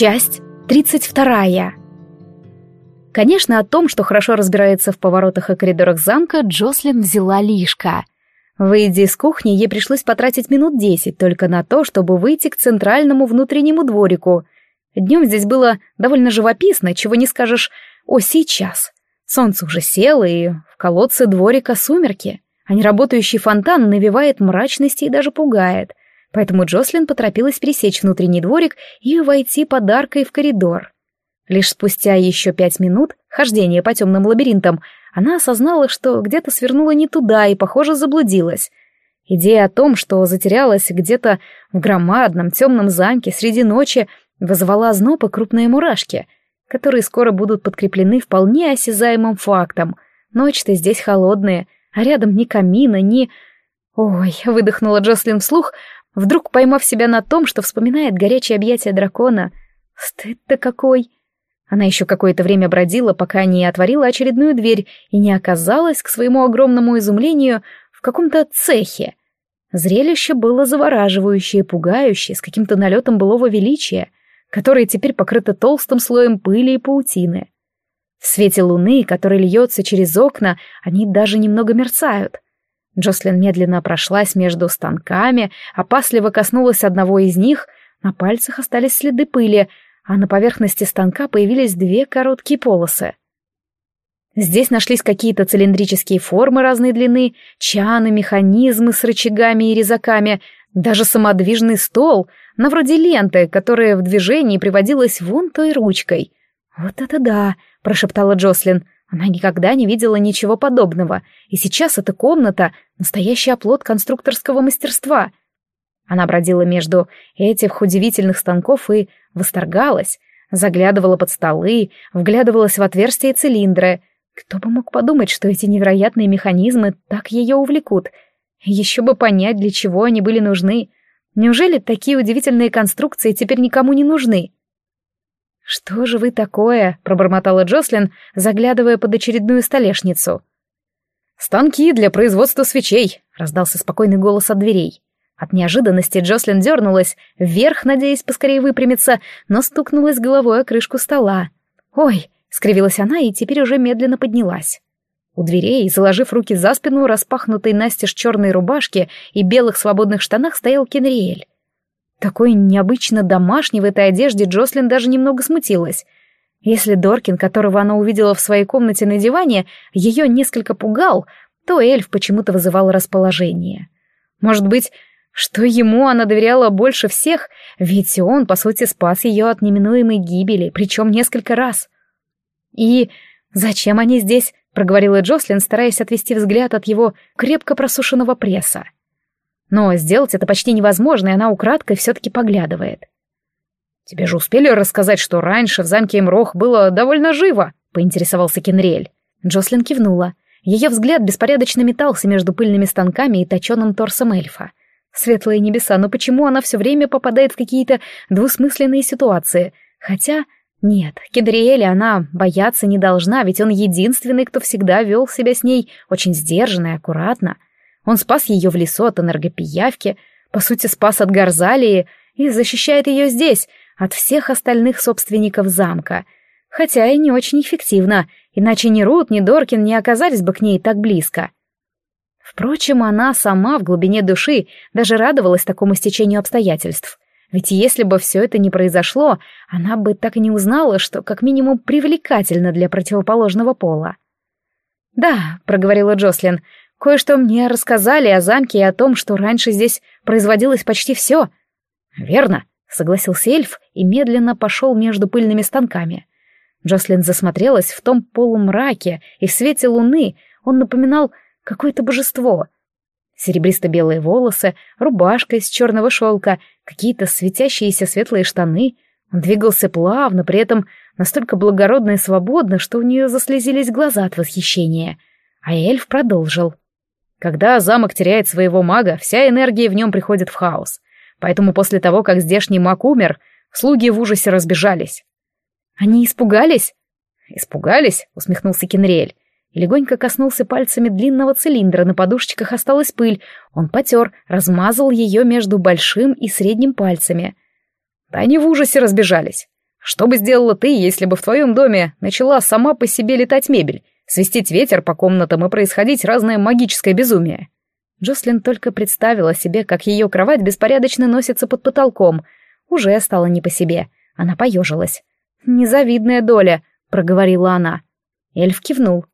Часть 32. Конечно, о том, что хорошо разбирается в поворотах и коридорах замка, Джослин взяла лишка. Выйдя из кухни, ей пришлось потратить минут десять только на то, чтобы выйти к центральному внутреннему дворику. Днем здесь было довольно живописно, чего не скажешь «о, сейчас». Солнце уже село, и в колодце дворика сумерки, а неработающий фонтан навевает мрачности и даже пугает поэтому Джослин поторопилась пересечь внутренний дворик и войти подаркой в коридор. Лишь спустя еще пять минут хождения по темным лабиринтам она осознала, что где-то свернула не туда и, похоже, заблудилась. Идея о том, что затерялась где-то в громадном темном замке среди ночи, вызывала озноб и крупные мурашки, которые скоро будут подкреплены вполне осязаемым фактом. Ночь-то здесь холодная, а рядом ни камина, ни... Ой, выдохнула Джослин вслух, вдруг поймав себя на том, что вспоминает горячее объятие дракона. Стыд-то какой! Она еще какое-то время бродила, пока не отворила очередную дверь и не оказалась, к своему огромному изумлению, в каком-то цехе. Зрелище было завораживающее, пугающее, с каким-то налетом былого величия, которое теперь покрыто толстым слоем пыли и паутины. В свете луны, который льется через окна, они даже немного мерцают — Джослин медленно прошлась между станками, опасливо коснулась одного из них, на пальцах остались следы пыли, а на поверхности станка появились две короткие полосы. Здесь нашлись какие-то цилиндрические формы разной длины, чаны, механизмы с рычагами и резаками, даже самодвижный стол, на вроде ленты, которая в движении приводилась вон той ручкой. «Вот это да!» — прошептала Джослин — она никогда не видела ничего подобного, и сейчас эта комната — настоящий оплот конструкторского мастерства. Она бродила между этих удивительных станков и восторгалась, заглядывала под столы, вглядывалась в отверстия цилиндры. Кто бы мог подумать, что эти невероятные механизмы так ее увлекут? Еще бы понять, для чего они были нужны. Неужели такие удивительные конструкции теперь никому не нужны? «Что же вы такое?» — пробормотала Джослин, заглядывая под очередную столешницу. «Станки для производства свечей», — раздался спокойный голос от дверей. От неожиданности Джослин дернулась, вверх, надеясь поскорее выпрямиться, но стукнулась головой о крышку стола. «Ой!» — скривилась она и теперь уже медленно поднялась. У дверей, заложив руки за спину, распахнутой настежь черной рубашки и белых свободных штанах стоял Кенриэль. Такой необычно домашней в этой одежде Джослин даже немного смутилась. Если Доркин, которого она увидела в своей комнате на диване, ее несколько пугал, то эльф почему-то вызывал расположение. Может быть, что ему она доверяла больше всех, ведь он, по сути, спас ее от неминуемой гибели, причем несколько раз. «И зачем они здесь?» — проговорила Джослин, стараясь отвести взгляд от его крепко просушенного пресса. Но сделать это почти невозможно, и она украдкой все-таки поглядывает. «Тебе же успели рассказать, что раньше в замке Эмрох было довольно живо?» — поинтересовался Кенриэль. Джослин кивнула. Ее взгляд беспорядочно метался между пыльными станками и точеным торсом эльфа. Светлые небеса, но почему она все время попадает в какие-то двусмысленные ситуации? Хотя... Нет, Кедриэля она бояться не должна, ведь он единственный, кто всегда вел себя с ней очень сдержанно и аккуратно. Он спас ее в лесу от энергопиявки, по сути, спас от Гарзалии и защищает ее здесь, от всех остальных собственников замка. Хотя и не очень эффективно, иначе ни Рут, ни Доркин не оказались бы к ней так близко. Впрочем, она сама в глубине души даже радовалась такому стечению обстоятельств. Ведь если бы все это не произошло, она бы так и не узнала, что как минимум привлекательно для противоположного пола. «Да», — проговорила Джослин, Кое-что мне рассказали о замке и о том, что раньше здесь производилось почти все. Верно, согласился эльф и медленно пошел между пыльными станками. Джослин засмотрелась в том полумраке, и в свете луны он напоминал какое-то божество. Серебристо-белые волосы, рубашка из черного шелка, какие-то светящиеся светлые штаны. Он двигался плавно, при этом настолько благородно и свободно, что у нее заслезились глаза от восхищения. А эльф продолжил. Когда замок теряет своего мага, вся энергия в нем приходит в хаос. Поэтому после того, как здешний маг умер, слуги в ужасе разбежались. Они испугались? Испугались, усмехнулся Кенриэль. И легонько коснулся пальцами длинного цилиндра, на подушечках осталась пыль. Он потер, размазал ее между большим и средним пальцами. Да они в ужасе разбежались. Что бы сделала ты, если бы в твоем доме начала сама по себе летать мебель, свистеть ветер по комнатам и происходить разное магическое безумие?» Джослин только представила себе, как ее кровать беспорядочно носится под потолком. Уже стало не по себе. Она поежилась. «Незавидная доля», — проговорила она. Эльф кивнул.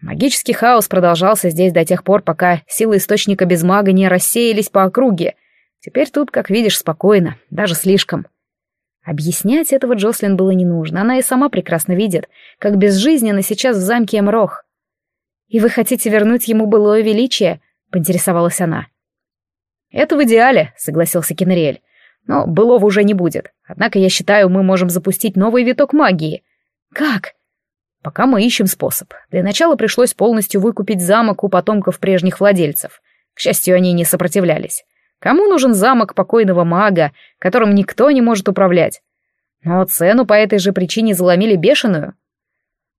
Магический хаос продолжался здесь до тех пор, пока силы источника без мага не рассеялись по округе. Теперь тут, как видишь, спокойно, даже слишком. Объяснять этого Джослин было не нужно, она и сама прекрасно видит, как безжизненно сейчас в замке Эмрох. «И вы хотите вернуть ему былое величие?» — поинтересовалась она. «Это в идеале», — согласился Кенриэль. «Но былого уже не будет. Однако я считаю, мы можем запустить новый виток магии». «Как?» «Пока мы ищем способ. Для начала пришлось полностью выкупить замок у потомков прежних владельцев. К счастью, они не сопротивлялись. Кому нужен замок покойного мага, которым никто не может управлять? Но цену по этой же причине заломили бешеную.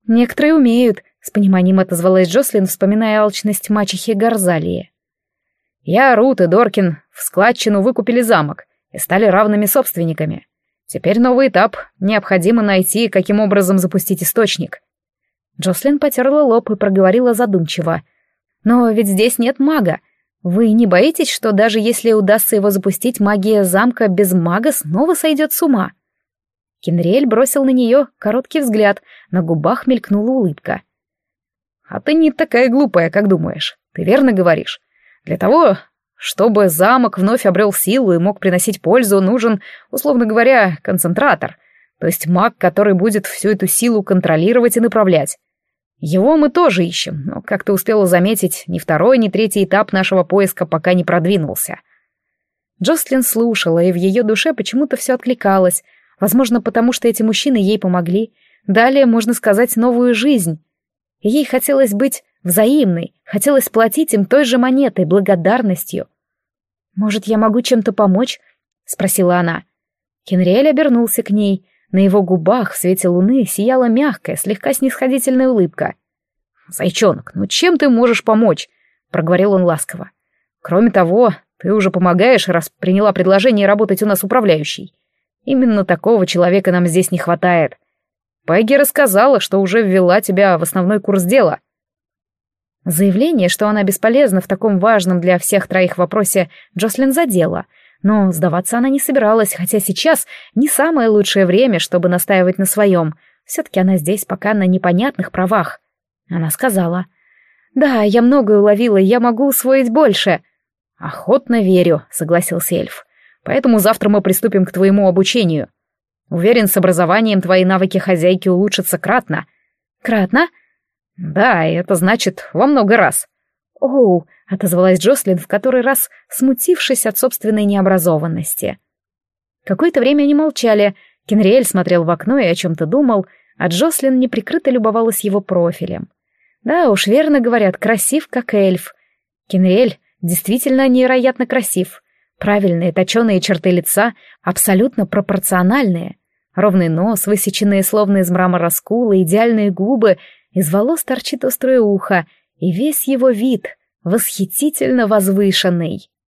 Некоторые умеют, с пониманием отозвалась Джослин, вспоминая алчность мачехи Горзалии. Я, Рут и Доркин в складчину выкупили замок и стали равными собственниками. Теперь новый этап. Необходимо найти, каким образом запустить источник. Джослин потерла лоб и проговорила задумчиво. «Но ведь здесь нет мага. Вы не боитесь, что даже если удастся его запустить, магия замка без мага снова сойдет с ума? Кенриэль бросил на нее короткий взгляд, на губах мелькнула улыбка. «А ты не такая глупая, как думаешь. Ты верно говоришь. Для того, чтобы замок вновь обрел силу и мог приносить пользу, нужен, условно говоря, концентратор, то есть маг, который будет всю эту силу контролировать и направлять. Его мы тоже ищем, но, как ты успела заметить, ни второй, ни третий этап нашего поиска пока не продвинулся. Джослин слушала, и в ее душе почему-то все откликалось. Возможно, потому что эти мужчины ей помогли. Далее, можно сказать, новую жизнь. ей хотелось быть взаимной, хотелось платить им той же монетой, благодарностью. «Может, я могу чем-то помочь?» — спросила она. Кенриэль обернулся к ней — на его губах в свете луны сияла мягкая, слегка снисходительная улыбка. «Зайчонок, ну чем ты можешь помочь?» — проговорил он ласково. «Кроме того, ты уже помогаешь, раз приняла предложение работать у нас управляющей. Именно такого человека нам здесь не хватает. Пегги рассказала, что уже ввела тебя в основной курс дела». Заявление, что она бесполезна в таком важном для всех троих вопросе, Джослин задела — но сдаваться она не собиралась, хотя сейчас не самое лучшее время, чтобы настаивать на своем. Все-таки она здесь пока на непонятных правах. Она сказала. «Да, я многое уловила, я могу усвоить больше». «Охотно верю», — согласился эльф. «Поэтому завтра мы приступим к твоему обучению. Уверен, с образованием твои навыки хозяйки улучшатся кратно». «Кратно?» «Да, это значит во много раз». «Оу, — отозвалась Джослин, в который раз смутившись от собственной необразованности. Какое-то время они молчали. Кенриэль смотрел в окно и о чем-то думал, а Джослин неприкрыто любовалась его профилем. Да уж, верно говорят, красив, как эльф. Кенриэль действительно невероятно красив. Правильные точеные черты лица, абсолютно пропорциональные. Ровный нос, высеченные словно из мрамора скулы, идеальные губы, из волос торчит острое ухо, и весь его вид — восхитительно возвышенный.